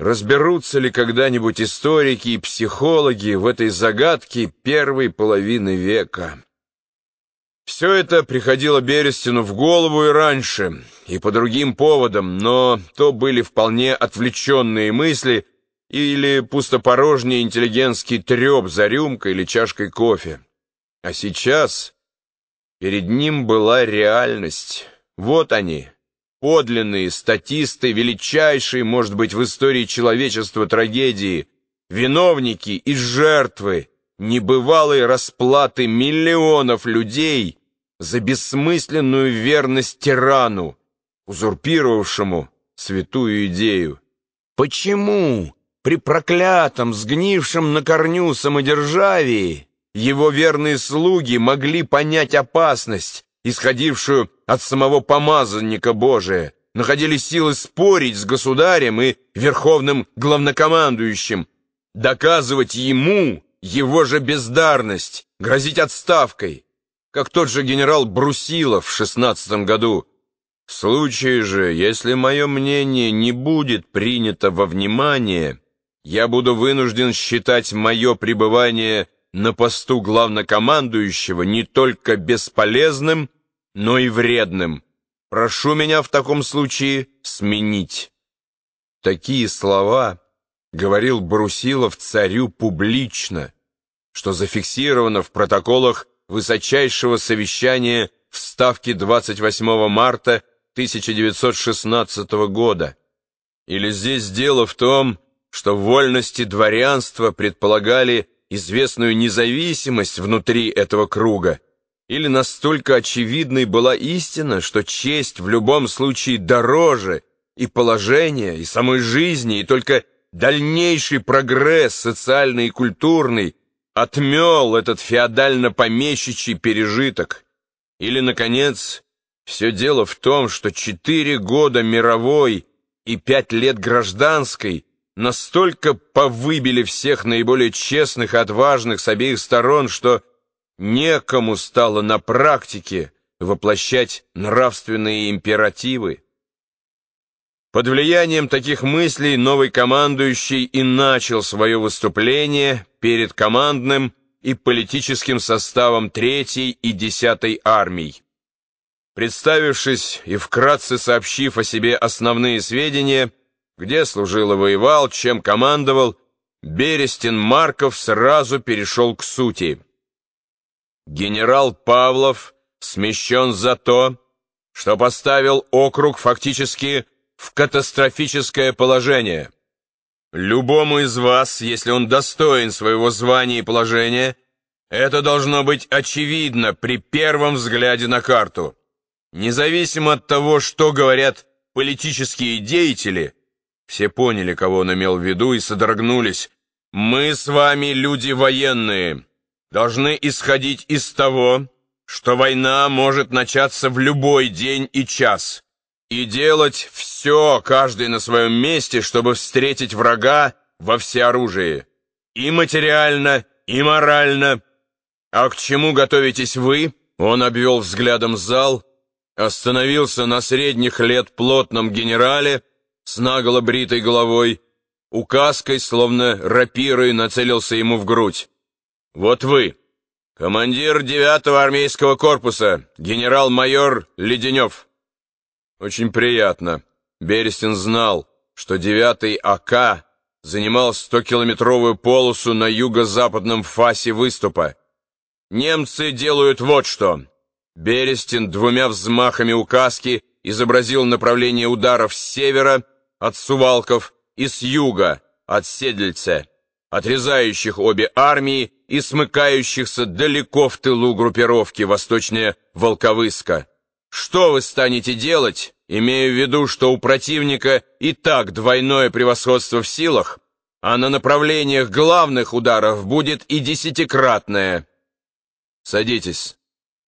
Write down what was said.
разберутся ли когда-нибудь историки и психологи в этой загадке первой половины века. Все это приходило Берестину в голову и раньше, и по другим поводам, но то были вполне отвлеченные мысли или пустопорожний интеллигентский треп за рюмкой или чашкой кофе. А сейчас перед ним была реальность. Вот они, подлинные статисты величайшие, может быть, в истории человечества трагедии, виновники и жертвы небывалой расплаты миллионов людей за бессмысленную верность тирану, узурпировавшему святую идею. Почему при проклятом, сгнившем на корню самодержавии его верные слуги могли понять опасность, исходившую от самого помазанника Божия, находили силы спорить с государем и верховным главнокомандующим, доказывать ему его же бездарность, грозить отставкой, как тот же генерал Брусилов в шестнадцатом году. В случае же, если мое мнение не будет принято во внимание, я буду вынужден считать мое пребывание на посту главнокомандующего не только бесполезным, но и вредным. Прошу меня в таком случае сменить. Такие слова говорил Брусилов царю публично, что зафиксировано в протоколах высочайшего совещания в Ставке 28 марта 1916 года. Или здесь дело в том, что вольности дворянства предполагали известную независимость внутри этого круга, или настолько очевидной была истина, что честь в любом случае дороже и положения, и самой жизни, и только дальнейший прогресс социальный и культурный отмел этот феодально-помещичий пережиток. Или, наконец, все дело в том, что четыре года мировой и пять лет гражданской настолько повыбили всех наиболее честных и отважных с обеих сторон, что некому стало на практике воплощать нравственные императивы. Под влиянием таких мыслей новый командующий и начал свое выступление перед командным и политическим составом 3 и 10 армий. Представившись и вкратце сообщив о себе основные сведения, где служил и воевал, чем командовал, Берестин Марков сразу перешел к сути. Генерал Павлов смещен за то, что поставил округ фактически в катастрофическое положение. Любому из вас, если он достоин своего звания и положения, это должно быть очевидно при первом взгляде на карту. Независимо от того, что говорят политические деятели, все поняли, кого он имел в виду, и содрогнулись. Мы с вами, люди военные, должны исходить из того, что война может начаться в любой день и час, и делать все, каждый на своем месте, чтобы встретить врага во всеоружии, и материально, и морально. А к чему готовитесь вы? Он обвел взглядом зал, остановился на средних лет плотном генерале с наголо бритой головой, указкой, словно рапирой, нацелился ему в грудь. Вот вы, командир девятого армейского корпуса, генерал-майор Леденев. Очень приятно. Берестин знал, что девятый АК занимал 100-километровую полосу на юго-западном фасе выступа. Немцы делают вот что. Берестин двумя взмахами указки изобразил направление ударов с севера от Сувалков и с юга от Седельце отрезающих обе армии и смыкающихся далеко в тылу группировки восточнее Волковыска. Что вы станете делать, имея в виду, что у противника и так двойное превосходство в силах, а на направлениях главных ударов будет и десятикратное? Садитесь.